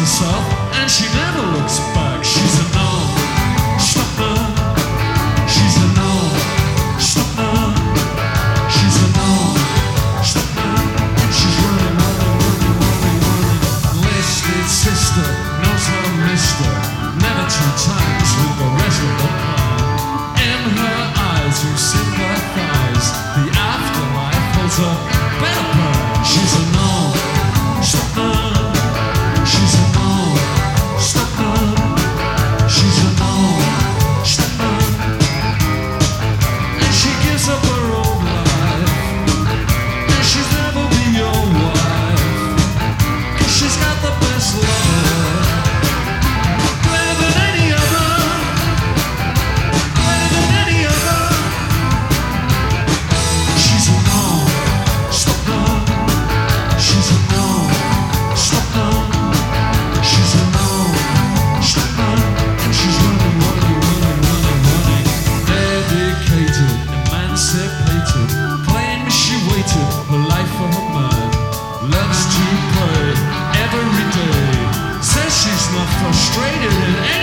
herself and she knows. emancipated. Claims she waited her life for her man. Loves to pray every day. Says she's not frustrated in